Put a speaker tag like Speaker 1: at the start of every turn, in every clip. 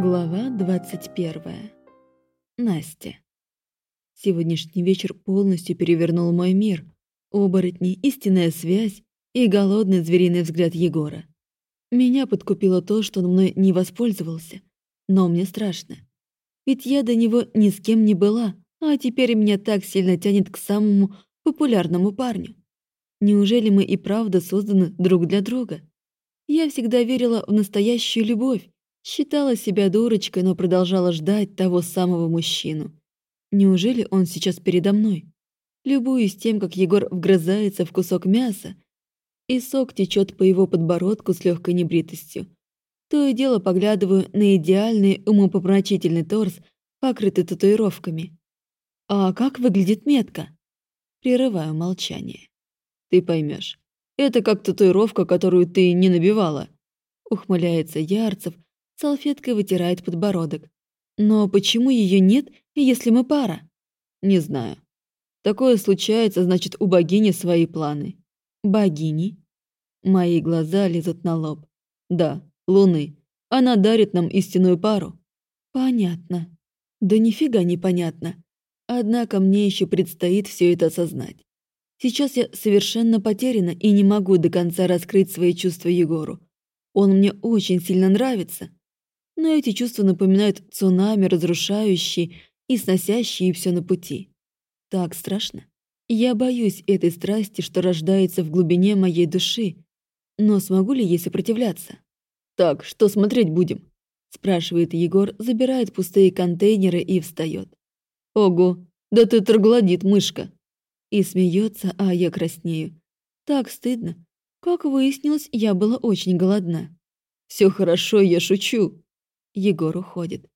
Speaker 1: Глава 21. Настя. Сегодняшний вечер полностью перевернул мой мир. Оборотни, истинная связь и голодный звериный взгляд Егора. Меня подкупило то, что он мной не воспользовался. Но мне страшно. Ведь я до него ни с кем не была, а теперь меня так сильно тянет к самому популярному парню. Неужели мы и правда созданы друг для друга? Я всегда верила в настоящую любовь, считала себя дурочкой, но продолжала ждать того самого мужчину. Неужели он сейчас передо мной? Любуюсь тем, как Егор вгрызается в кусок мяса, и сок течет по его подбородку с легкой небритостью. То и дело поглядываю на идеальный умопомрачительный торс, покрытый татуировками. А как выглядит метка? Прерываю молчание. Ты поймешь. Это как татуировка, которую ты не набивала. Ухмыляется Ярцев, салфеткой вытирает подбородок. Но почему ее нет, если мы пара? Не знаю. Такое случается, значит, у богини свои планы. Богини? Мои глаза лезут на лоб. Да, Луны. Она дарит нам истинную пару. Понятно. Да нифига не понятно. Однако мне еще предстоит все это осознать. Сейчас я совершенно потеряна и не могу до конца раскрыть свои чувства Егору. Он мне очень сильно нравится. Но эти чувства напоминают цунами, разрушающие и сносящие все на пути. Так страшно. Я боюсь этой страсти, что рождается в глубине моей души. Но смогу ли ей сопротивляться? «Так, что смотреть будем?» спрашивает Егор, забирает пустые контейнеры и встает. «Ого, да ты троглодит, мышка!» И смеется, а я краснею. Так стыдно. Как выяснилось, я была очень голодна. Все хорошо, я шучу. Егор уходит.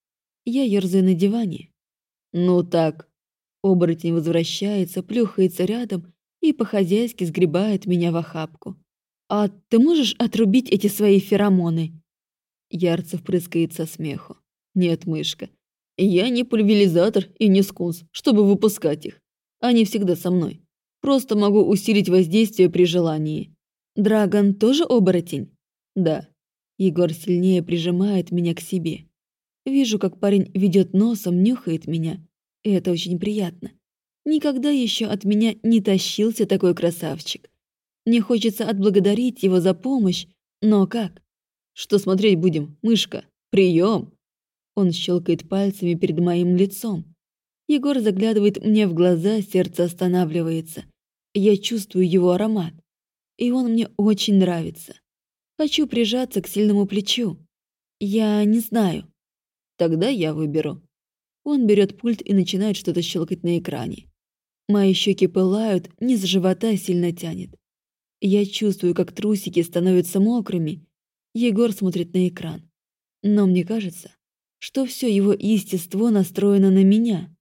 Speaker 1: Я ерзаю на диване. Ну так. Оборотень возвращается, плюхается рядом и по-хозяйски сгребает меня в охапку. «А ты можешь отрубить эти свои феромоны?» Ярцев прыскает со смеху. «Нет, мышка, я не пульверизатор и не скунс, чтобы выпускать их. Они всегда со мной. Просто могу усилить воздействие при желании. Драгон тоже оборотень? Да. Егор сильнее прижимает меня к себе. Вижу, как парень ведет носом, нюхает меня. И это очень приятно. Никогда еще от меня не тащился такой красавчик. Мне хочется отблагодарить его за помощь, но как? Что смотреть будем, мышка? Прием! Он щелкает пальцами перед моим лицом. Егор заглядывает мне в глаза, сердце останавливается. Я чувствую его аромат. И он мне очень нравится. Хочу прижаться к сильному плечу. Я не знаю. Тогда я выберу. Он берет пульт и начинает что-то щелкать на экране. Мои щеки пылают, низ живота сильно тянет. Я чувствую, как трусики становятся мокрыми. Егор смотрит на экран. Но мне кажется, что все его естество настроено на меня.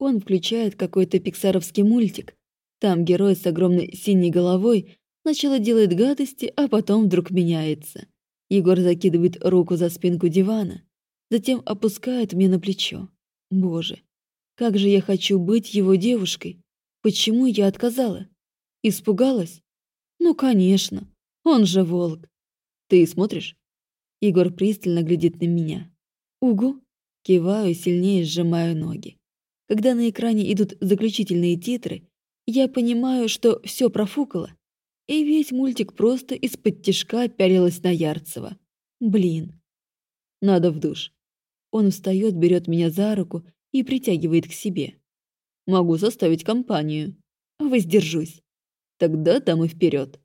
Speaker 1: Он включает какой-то пиксаровский мультик. Там герой с огромной синей головой сначала делает гадости, а потом вдруг меняется. Егор закидывает руку за спинку дивана, затем опускает мне на плечо. Боже, как же я хочу быть его девушкой. Почему я отказала? Испугалась? Ну, конечно, он же волк. Ты смотришь? Егор пристально глядит на меня. Угу. Киваю, сильнее сжимаю ноги. Когда на экране идут заключительные титры, я понимаю, что все профукало, и весь мультик просто из-под тишка пялилась на Ярцева. Блин. Надо в душ. Он встает, берет меня за руку и притягивает к себе. Могу составить компанию. Воздержусь. Тогда там и вперед.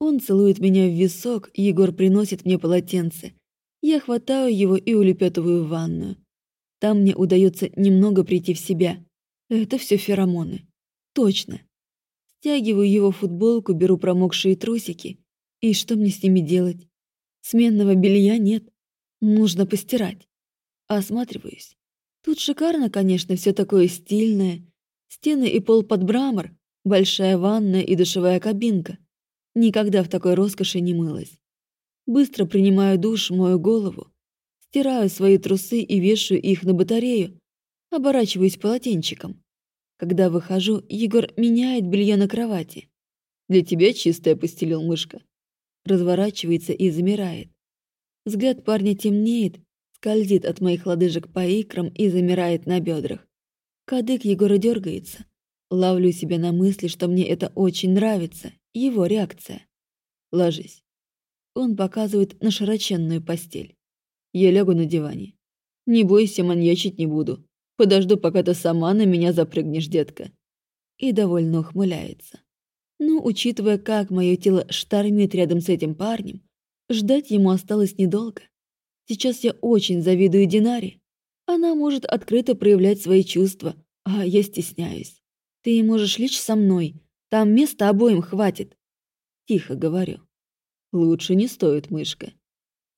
Speaker 1: Он целует меня в висок, Егор приносит мне полотенце. Я хватаю его и улепетываю в ванную. Там мне удается немного прийти в себя. Это все феромоны. Точно. Стягиваю его футболку, беру промокшие трусики. И что мне с ними делать? Сменного белья нет. Нужно постирать. Осматриваюсь. Тут шикарно, конечно, все такое стильное. Стены и пол под брамор, большая ванная и душевая кабинка. Никогда в такой роскоши не мылась. Быстро принимаю душ, мою голову. Стираю свои трусы и вешаю их на батарею. Оборачиваюсь полотенчиком. Когда выхожу, Егор меняет белье на кровати. «Для тебя чистое постелил мышка». Разворачивается и замирает. Взгляд парня темнеет, скользит от моих лодыжек по икрам и замирает на бедрах. Кадык Егора дергается. Ловлю себя на мысли, что мне это очень нравится, его реакция. Ложись. Он показывает на широченную постель. Я лягу на диване. Не бойся, маньячить не буду. Подожду, пока ты сама на меня запрыгнешь, детка. И довольно ухмыляется. Но, учитывая, как мое тело штормит рядом с этим парнем, ждать ему осталось недолго. Сейчас я очень завидую Динаре. Она может открыто проявлять свои чувства, а я стесняюсь. Ты можешь лечь со мной, там места обоим хватит. Тихо говорю. Лучше не стоит, мышка.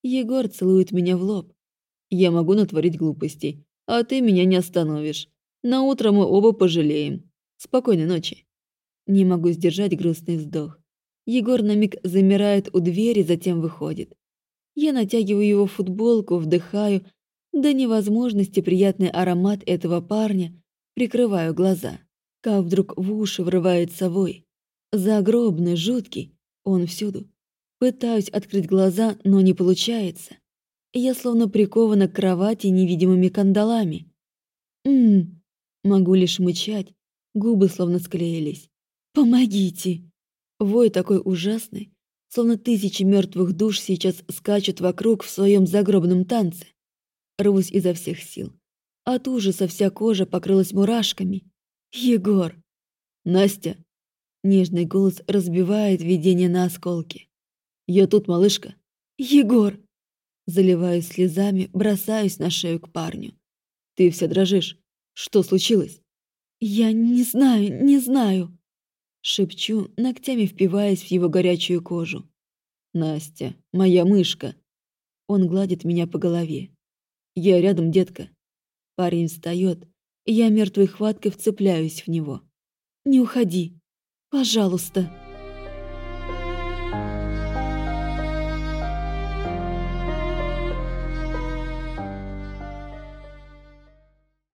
Speaker 1: Егор целует меня в лоб. Я могу натворить глупостей, а ты меня не остановишь. На утро мы оба пожалеем. Спокойной ночи. Не могу сдержать грустный вздох. Егор на миг замирает у двери, затем выходит. Я натягиваю его футболку, вдыхаю до невозможности приятный аромат этого парня, прикрываю глаза. Как вдруг в уши врывается вой. Загробный, жуткий, он всюду. Пытаюсь открыть глаза, но не получается. Я словно прикована к кровати невидимыми кандалами. Ммм, могу лишь мычать, губы словно склеились. «Помогите!» Вой такой ужасный, словно тысячи мертвых душ сейчас скачут вокруг в своем загробном танце. Рвусь изо всех сил. От ужаса вся кожа покрылась мурашками. «Егор!» «Настя!» Нежный голос разбивает видение на осколки. «Я тут, малышка!» «Егор!» Заливаюсь слезами, бросаюсь на шею к парню. «Ты вся дрожишь. Что случилось?» «Я не знаю, не знаю!» Шепчу, ногтями впиваясь в его горячую кожу. «Настя, моя мышка!» Он гладит меня по голове. «Я рядом, детка!» Парень встает, и я мертвой хваткой вцепляюсь в него. «Не уходи! Пожалуйста!»